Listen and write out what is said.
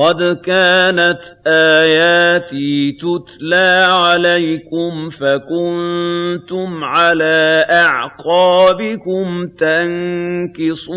قَدْ كَانَتْ آيَاتِي تُتْلَىٰ عَلَيْكُمْ فَكُنتُمْ عَلَىٰ أَعْقَابِكُمْ تَنكِصُونَ.